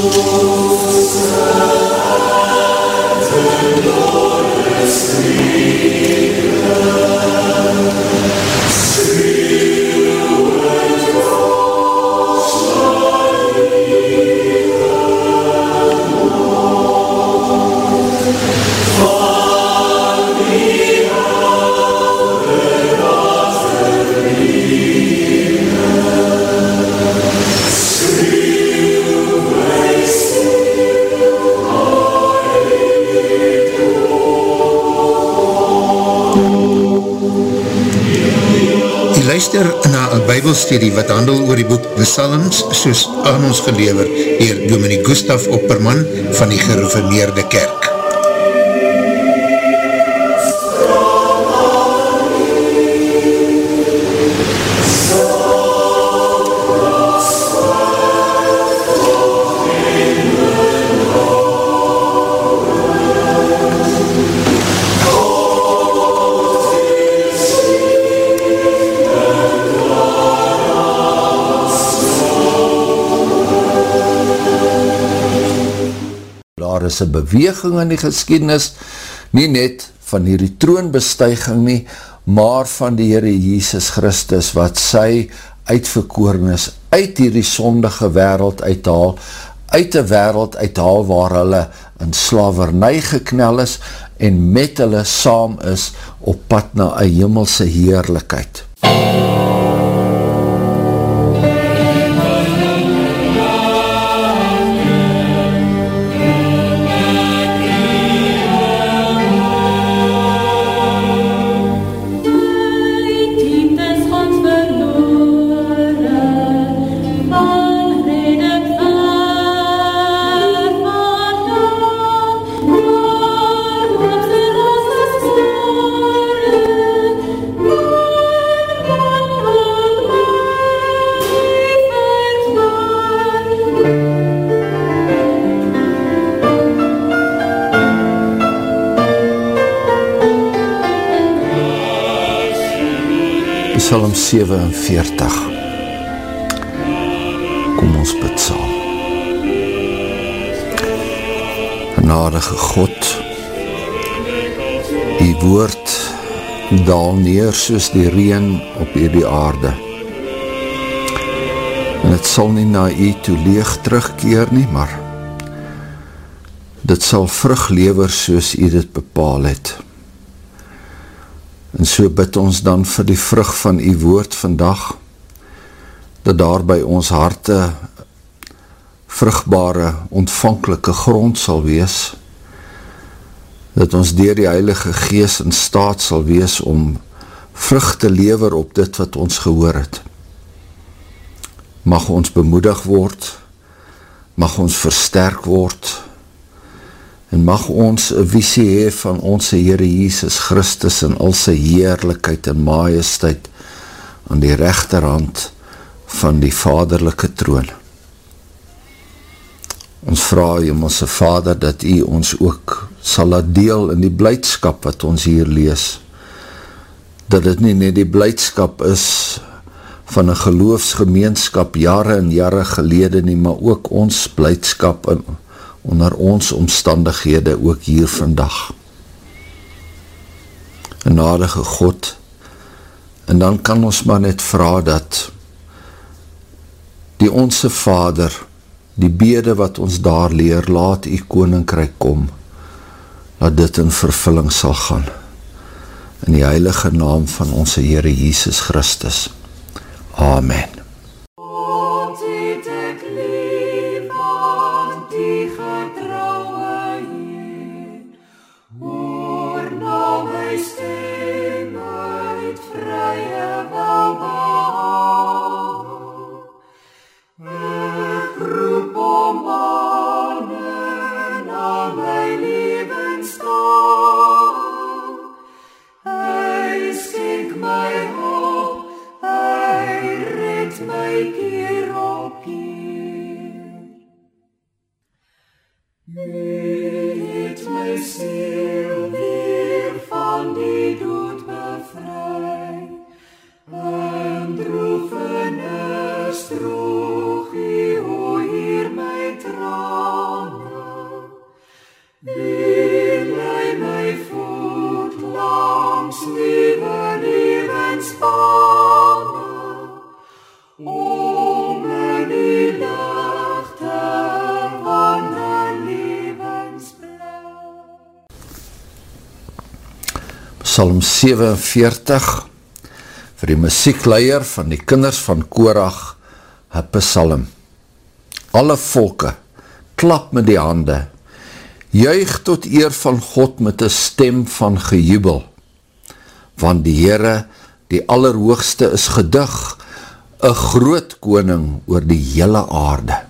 Oh. Bybelstudie wat handel oor die boek The Psalms soos aan ons gelever dier Dominique Gustaf Opperman van die gereformeerde kerk. Is een beweging in die geschiedenis, nie net van hierdie troonbestuiging nie, maar van die Heere Jesus Christus, wat sy uitverkoornis uit hierdie sondige wereld uithaal, uit die wereld uithaal waar hulle in slavernij geknel is, en met hulle saam is op pad na een hemelse heerlijkheid. MUZIEK Psalm 47 Kom ons bid saam. Genadige God Die woord daal neer soos die reen op hierdie aarde. En het sal nie na u toe leeg terugkeer nie, maar dit sal vrug lever soos u dit bepaal het. En so bid ons dan vir die vrug van die woord vandag, dat daar by ons harte vrugbare, ontvankelike grond sal wees, dat ons dier die Heilige Gees in staat sal wees om vrug te lever op dit wat ons gehoor het. Mag ons bemoedig word, mag ons versterk word, en mag ons een visie hee van onze Heere Jesus Christus in al sy heerlijkheid en majesteit aan die rechterhand van die vaderlijke troon. Ons vraag, Hemelse Vader, dat U ons ook sal laat deel in die blijdskap wat ons hier lees. Dat het nie net die blijdskap is van een geloofsgemeenskap jare en jare gelede nie, maar ook ons blijdskap in ons onder ons omstandighede ook hier vandag. Een nadige God, en dan kan ons maar net vraag dat die onse Vader, die bede wat ons daar leer, laat die koninkryk kom, dat dit in vervulling sal gaan. In die heilige naam van onze Heere Jesus Christus. Amen. Droog, u o 47 vir die muziekleier van die kinders van Korach, een psalm. Alle volke, klap met die hande, juig tot eer van God met een stem van gejubel, want die Heere, die allerhoogste is gedig, een groot koning oor die hele aarde.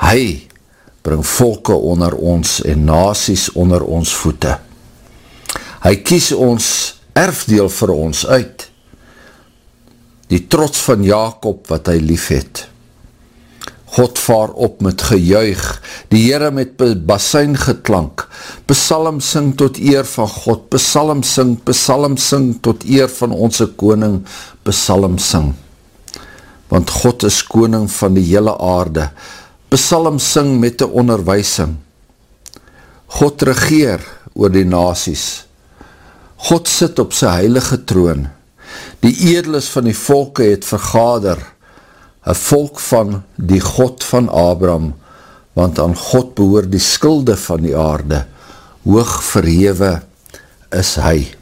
Hy bring volke onder ons en nasies onder ons voete. Hy kies ons erfdeel vir ons uit, die trots van Jacob wat hy lief het. God vaar op met gejuig, die Heere met basijn geklank, besalm sing tot eer van God, besalm sing, besalm sing tot eer van onze koning, besalm sing. Want God is koning van die hele aarde, besalm sing met die onderwijsing. God regeer oor die nasies, God sit op sy heilige troon. Die edeles van die volke het vergader, een volk van die God van Abraham, want aan God behoor die skulde van die aarde, hoog verhewe is hy.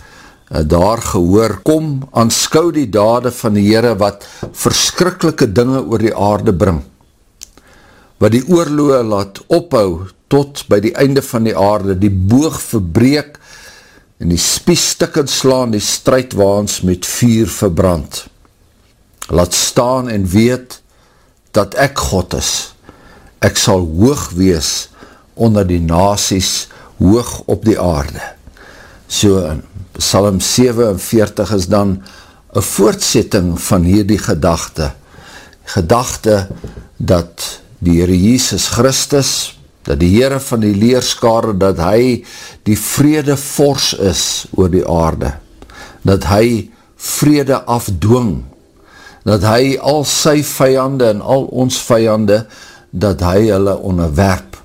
daar gehoor, kom aanskou die dade van die Heere wat verskrikkelike dinge oor die aarde bring, wat die oorloe laat ophou tot by die einde van die aarde, die boog verbreek en die spies stikken slaan die strijdwaans met vuur verbrand. Laat staan en weet dat ek God is, ek sal hoog wees onder die nasies hoog op die aarde. So in Psalm 47 is dan een voortsetting van hierdie gedachte. Gedachte dat die Heere Jesus Christus, dat die Heere van die leerskare, dat hy die vrede fors is oor die aarde. Dat hy vrede afdwing. Dat hy al sy vijande en al ons vijande dat hy hulle onderwerp.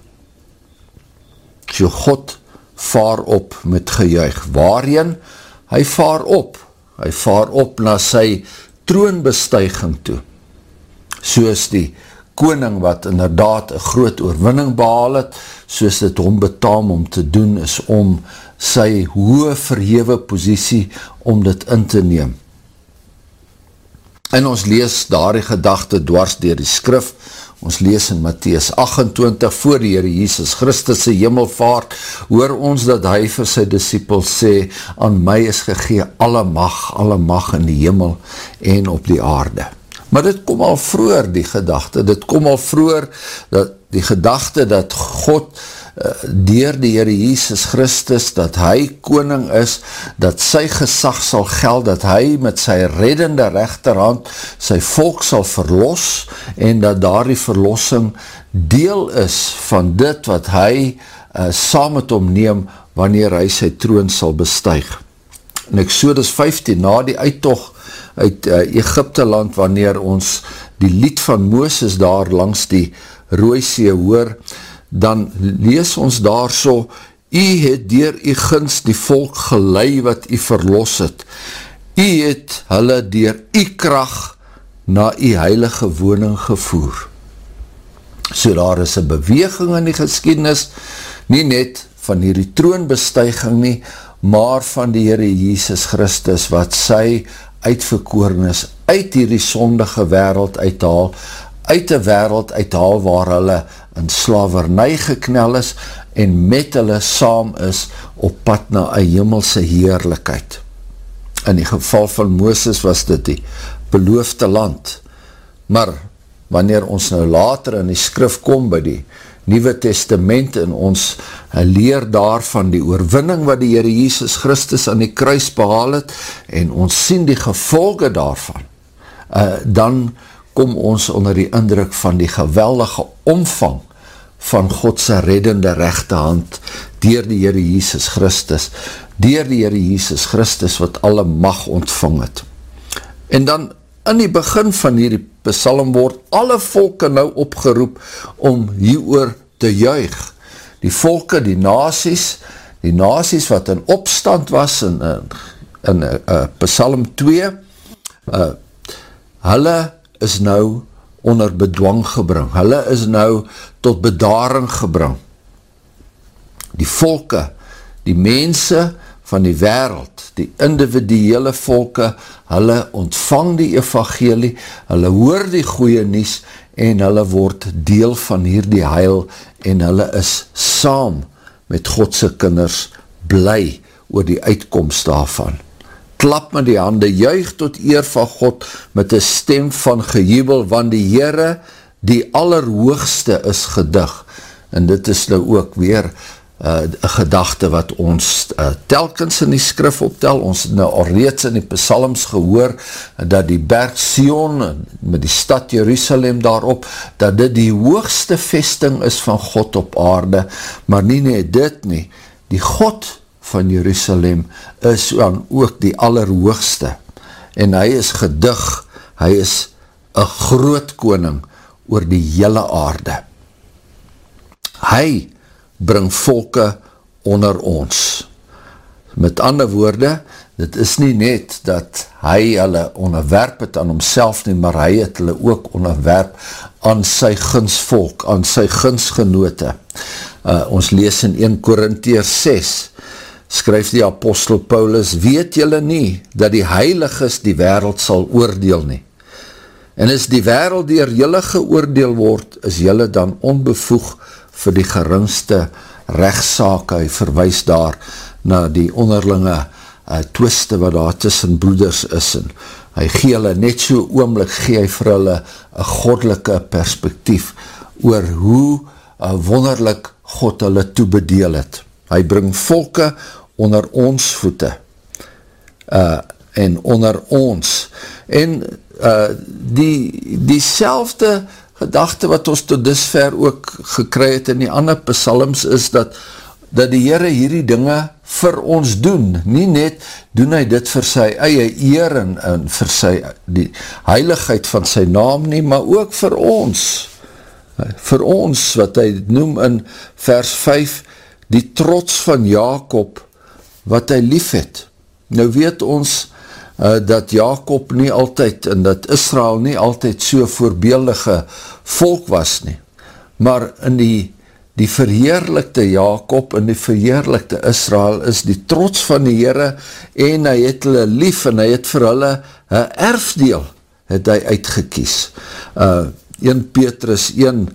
So God vaar op met gejuig. Waarin? Hy vaar op. Hy vaar op na sy troonbestuiging toe. Soos die koning wat inderdaad een groot oorwinning behaal het, soos dit hom betaam om te doen, is om sy hoë verhewe posiesie om dit in te neem. En ons lees daar die gedachte dwars dier die skrif, Ons lees in Matthäus 28 voor die Heere Jesus Christus sy hemelvaart, hoor ons dat hy vir sy disciples sê, aan my is gegee alle mag, alle mag in die hemel en op die aarde. Maar dit kom al vroeger die gedachte, dit kom al vroeger dat die gedachte dat God dier die Heere Jesus Christus, dat hy koning is, dat sy gesag sal geld, dat hy met sy reddende rechterhand sy volk sal verlos, en dat daar die verlossing deel is van dit wat hy uh, saam met hom neem, wanneer hy sy troon sal bestuig. In Exodus 15, na die uittocht uit uh, Egypte land, wanneer ons die lied van Mooses daar langs die Rooisee hoor, dan lees ons daar so, U het dier U gins die volk gelei wat U verlos het. U het hulle dier U kracht na die heilige woning gevoer. So daar is een beweging in die geschiedenis, nie net van hierdie troonbestuiging nie, maar van die Heere Jesus Christus, wat sy uitverkoornis uit hierdie sondige wereld uithaal, uit die wereld uithaal waar hulle in slavernij geknel is en met hulle saam is op pad na een hemelse heerlijkheid. In die geval van Mooses was dit die beloofde land, maar wanneer ons nou later in die skrif kom by die Nieuwe Testament en ons leer daarvan die oorwinning wat die Heere Jesus Christus aan die kruis behaal het en ons sien die gevolge daarvan, uh, dan kom ons onder die indruk van die geweldige omvang van Godse reddende rechte hand dier die Heere Jesus Christus, dier die Heere Jesus Christus wat alle mag ontvang het. En dan in die begin van hierdie psalm word alle volke nou opgeroep om hieroor te juig. Die volke, die nasies, die nasies wat in opstand was in, in, in uh, psalm 2, uh, hulle is nou onder bedwang gebring. Hulle is nou tot bedaring gebring. Die volke, die mense van die wereld, die individuele volke, hulle ontvang die evangelie, hulle hoor die goeie nies en hulle word deel van hierdie heil en hulle is saam met Godse kinders bly oor die uitkomst daarvan. Klap met die hande, juig tot eer van God met een stem van gejubel, want die Heere, die allerhoogste is gedig. En dit is nou ook weer uh, gedachte wat ons uh, telkens in die skrif optel, ons nou al reeds in die psalms gehoor, dat die berg Sion, met die stad Jerusalem daarop, dat dit die hoogste vesting is van God op aarde, maar nie net dit nie, die God van Jerusalem is dan ook die allerhoogste, en hy is gedig, hy is een groot koning oor die hele aarde. Hy bring volke onder ons. Met ander woorde, dit is nie net dat hy hulle onderwerp het aan homself nie, maar hy het hulle ook onderwerp aan sy gunsvolk, aan sy gunsgenote. Uh, ons lees in 1 Korintier 6, skryf die apostel Paulus, weet julle nie, dat die heiliges die wereld sal oordeel nie. En as die wereld dier julle geoordeel word, is julle dan onbevoeg vir die geringste rechtsake, hy verwijs daar na die onderlinge uh, twiste wat daar tussen broeders is en hy gee hulle net so oomlik gee hy vir hulle een goddelike perspektief oor hoe uh, wonderlik God hulle toebedeel het. Hy bring volke onder ons voete uh, en onder ons en uh, die die selfde gedachte wat ons tot disver ook gekry het in die ander psalms is dat, dat die Heere hierdie dinge vir ons doen. Nie net doen hy dit vir sy eie eer en, en vir sy die heiligheid van sy naam nie, maar ook vir ons. Vir ons wat hy noem in vers 5 die trots van Jacob wat hy lief het. Nou weet ons uh, dat Jacob nie altyd en dat Israel nie altyd so voorbeeldige volk was nie. Maar in die, die verheerlikte Jacob en die verheerlikte Israel is die trots van die Heere en hy het hulle lief en hy het vir hulle een erfdeel het hy uitgekies. Uh, 1 Petrus 1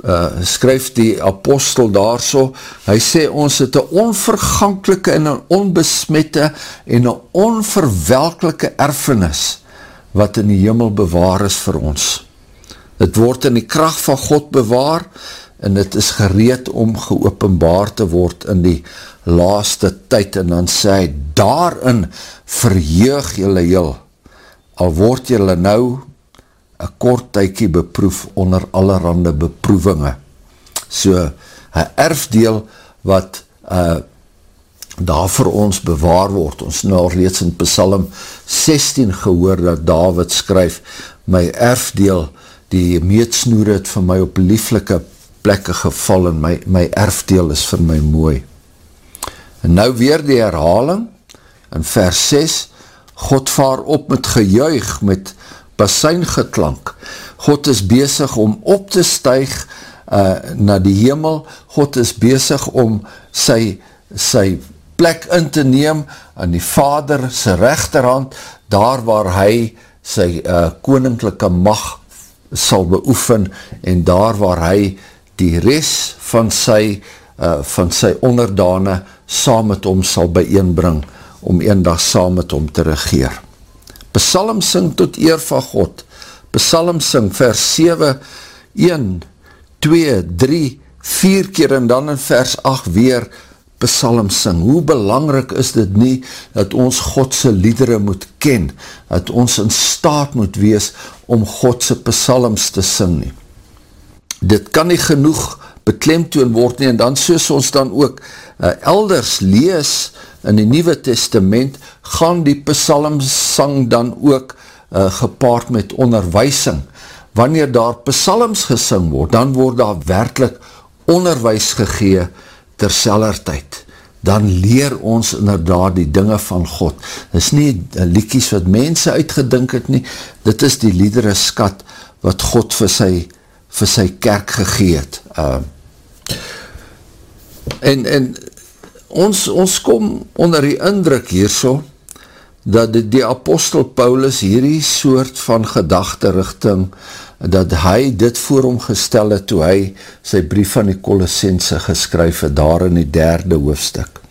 uh, skryf die apostel daar so, hy sê ons het een onvergankelike en een onbesmette en een onverwelkelike erfenis wat in die hemel bewaar is vir ons. Het word in die kracht van God bewaar en het is gereed om geopenbaar te word in die laaste tyd en dan sê hy, daarin verheug jylle jyl, al word jylle nou een kort tykie beproef onder allerhande beproevinge. So, een erfdeel wat uh, daar vir ons bewaar word. Ons nou reeds in Psalm 16 gehoor dat David skryf, my erfdeel, die meetsnoer het vir my op lieflike plekke geval en my, my erfdeel is vir my mooi. En nou weer die herhaling in vers 6, God vaar op met gejuig, met basijn geklank. God is bezig om op te stuig uh, na die hemel. God is bezig om sy, sy plek in te neem aan die vader, sy rechterhand, daar waar hy sy uh, koninklijke mag sal beoefen en daar waar hy die res van sy, uh, van sy onderdane saam met hom sal bijeenbring om een dag saam met hom te regeer. Psalm sing tot eer van God. Psalm sing vers 7, 1, 2, 3, 4 keer en dan in vers 8 weer psalm sing. Hoe belangrik is dit nie dat ons Godse liedere moet ken, dat ons in staat moet wees om Godse psalms te sing nie. Dit kan nie genoeg beklemtoon word nie en dan soos ons dan ook uh, elders lees in die Nieuwe Testament, gaan die psalms sang dan ook uh, gepaard met onderwijsing. Wanneer daar psalms gesing word, dan word daar werkelijk onderwijs gegee terseller tyd, dan leer ons inderdaad die dinge van God. Dit is nie liekies wat mense uitgedink het nie, dit is die liedere skat wat God vir sy, vir sy kerk gegeet. Uh, en en ons, ons kom onder die indruk hierso, dat die, die apostel Paulus hierdie soort van gedachte richting dat hy dit voor hom gestel het toe hy sy brief van die Colossense geskryf het daar in die derde hoofdstuk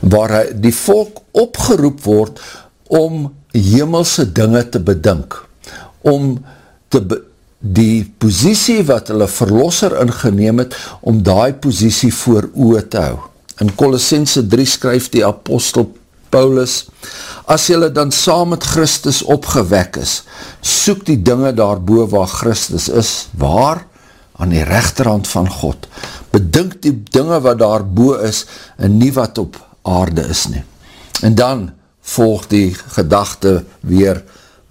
waar hy die volk opgeroep word om hemelse dinge te bedink om te be die posiesie wat hulle verlosser ingeneem het om die posiesie voor oe te hou in Colossense 3 skryf die apostel Paulus As jylle dan saam met Christus opgewek is, soek die dinge daarboe waar Christus is, waar? Aan die rechterhand van God. Bedink die dinge wat daarboe is en nie wat op aarde is nie. En dan volg die gedachte weer,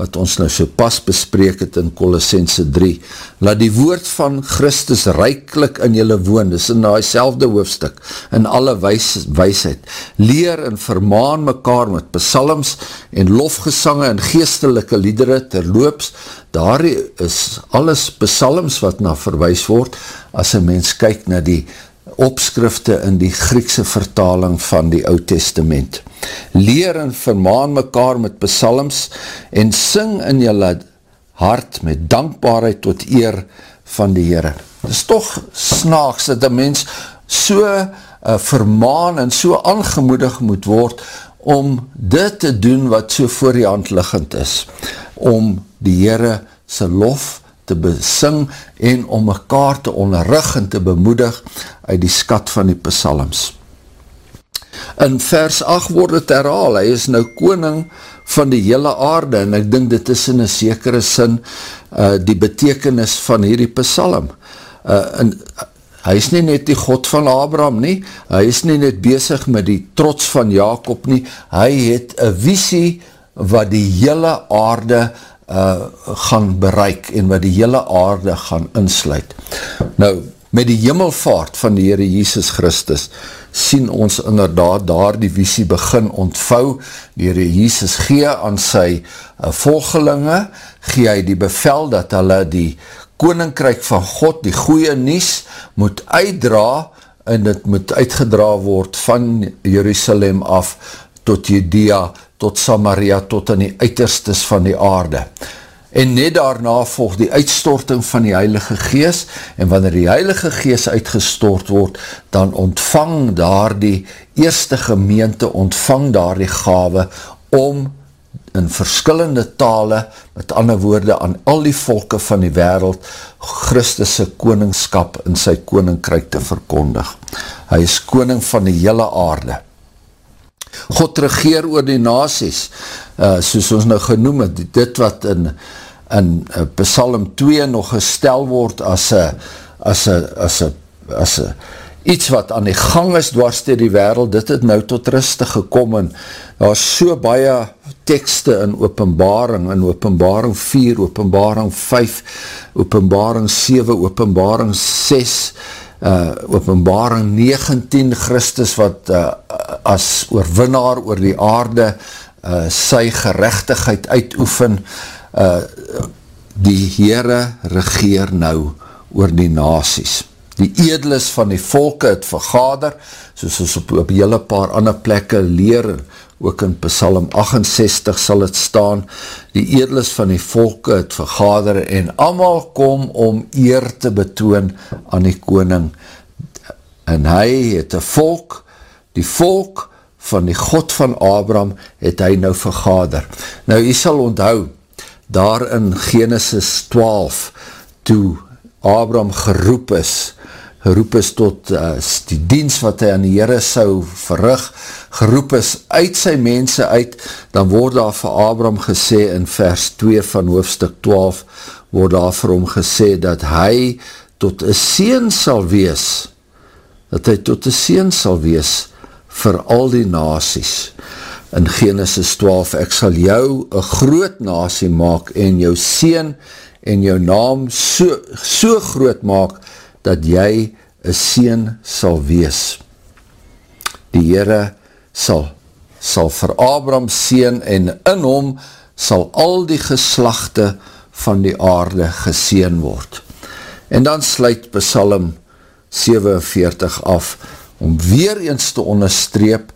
wat ons nou so pas bespreek het in Colossense 3, laat die woord van Christus rijklik in julle woon, dis in die selfde hoofdstuk, in alle wijs, wijsheid, leer en vermaan mekaar met psalms en lofgesange en geestelike liedere terloops, daar is alles psalms wat na verwijs word, as een mens kyk na die opskrifte in die Griekse vertaling van die Oud Testament. Leer en vermaan mekaar met psalms en sing in julle hart met dankbaarheid tot eer van die Heere. Het is toch snaaks dat die mens so uh, vermaan en so aangemoedig moet word om dit te doen wat so voor die hand liggend is. Om die Heere sy lof te besing en om mekaar te onderrug en te bemoedig uit die skat van die psalms. In vers 8 word het herhaal, hy is nou koning van die hele aarde en ek dink dit is in een sekere sin uh, die betekenis van hierdie psalm. Uh, en, hy is nie net die God van Abraham nie, hy is nie net bezig met die trots van Jacob nie, hy het een visie wat die hele aarde uh, gaan bereik en wat die hele aarde gaan insluit. Nou, met die hemelvaart van die Heere Jesus Christus sien ons inderdaad daar die visie begin ontvou. Die Heere Jesus gee aan sy uh, volgelinge, gee hy die bevel dat hulle die koninkryk van God, die goeie nies, moet uitdra en dit moet uitgedra word van Jerusalem af tot Judea, tot Samaria, tot aan die uiterstes van die aarde. En net daarna volg die uitstorting van die Heilige Gees, en wanneer die Heilige Gees uitgestort word, dan ontvang daar die eerste gemeente, ontvang daar die gave, om in verskillende tale, met ander woorde, aan al die volke van die wereld, Christus' koningskap in sy koninkryk te verkondig. Hy is koning van die hele aarde. God regeer oor die nasies, uh, soos ons nou genoem het, dit wat in, in uh, Psalm 2 nog gestel word as a, as a, as a, as a, iets wat aan die gang is dwars dier die wereld, dit het nou tot rustig gekom en daar is so baie tekste in openbaring, in openbaring 4, openbaring 5, openbaring 7, openbaring 6, uh, openbaring 19 Christus wat uh, as oorwinnaar oor die aarde uh, sy gerechtigheid uitoefen uh, die Heere regeer nou oor die nasies. Die edelis van die volke het vergader, soos ons op, op hele paar ander plekke leer, ook in Psalm 68 sal het staan, die edelis van die volke het vergader en amal kom om eer te betoon aan die koning. En hy het een volk, die volk van die God van Abraham het hy nou vergader. Nou, jy sal onthou, daar in Genesis 12, toe Abraham geroep is, geroep is tot uh, die diens wat hy aan die Heere sou verrig, geroep is uit sy mense uit, dan word daar vir Abraham gesê in vers 2 van hoofstuk 12, word daar vir hom gesê dat hy tot een seen sal wees, dat hy tot een seen sal wees vir al die nasies. In Genesis 12, ek sal jou een groot nasie maak en jou seen en jou naam so, so groot maak, dat jy een seen sal wees. Die Heere sal, sal vir Abram seen en in hom sal al die geslachte van die aarde geseen word. En dan sluit Psalm 47 af om weer eens te onderstreep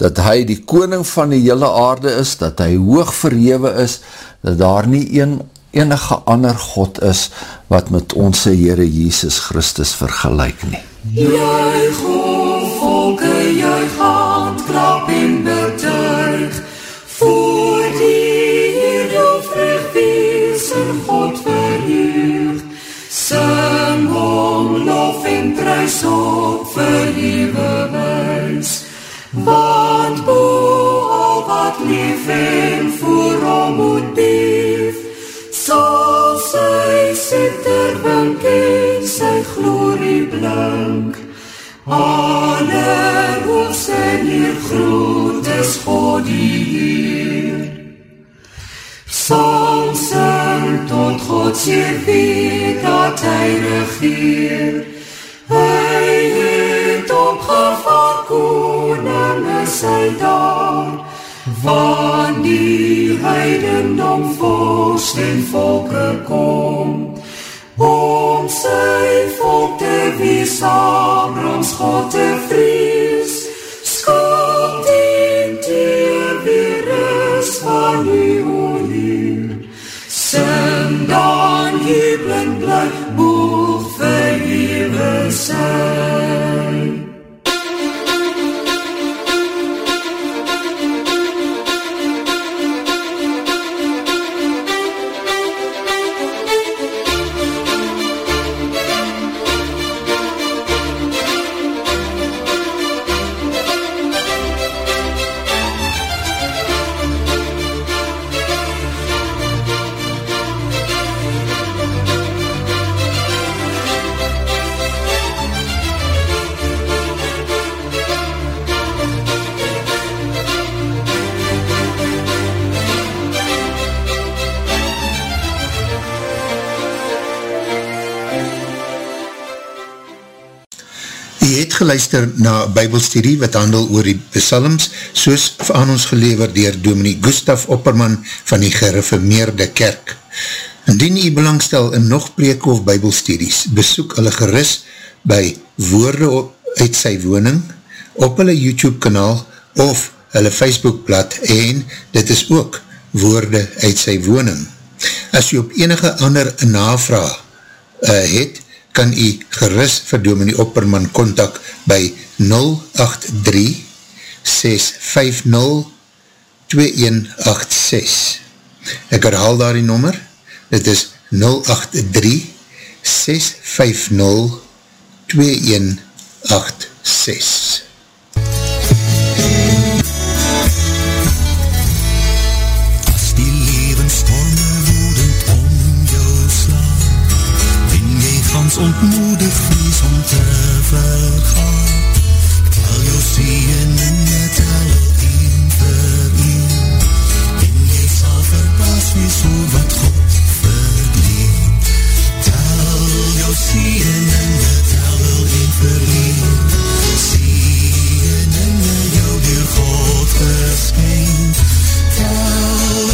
dat hy die koning van die hele aarde is, dat hy hoog verhewe is, dat daar nie een enige ander God is wat met onze Heere Jesus Christus vergelijk nie. Juich o volke, juich hand, klap en betuig, voor die hier jou vrug wees en God verheug. Sing om lof en prijs op verhewe wees, want boe al wat lief en glorie blank. Alle hoofs en hier groot is God die Heer. Psalm sing tot God sê wie dat hy regeer. Hy het opgevaar koning is hy daar, van die heidendom vorst en volke kom. Abrams God te vrees, skap die dier weer is van die oorleer. Sing dan jubelend bly, geluister na bybelstudie wat handel oor die psalms, soos aan ons gelever dier dominee Gustaf Opperman van die gereformeerde kerk. Indien jy belangstel in nog preek of bybelstudies, besoek hulle geris by woorde op, uit sy woning, op hulle YouTube kanaal of hulle Facebookblad en dit is ook woorde uit sy woning. As jy op enige ander navraag uh, het, kan jy geris vir Dominie Opperman kontak by 083-650-2186. Ek herhaal daar die nommer, dit is 083-650-2186. soms ontmoedig vies om te vergaan. Ek tel jou sien en jy tel al een vir een En jy sal verpas wees oor wat God verdien. Tel jou sien en jy tel al een vir een Sien en jy jou door God verskyn Tel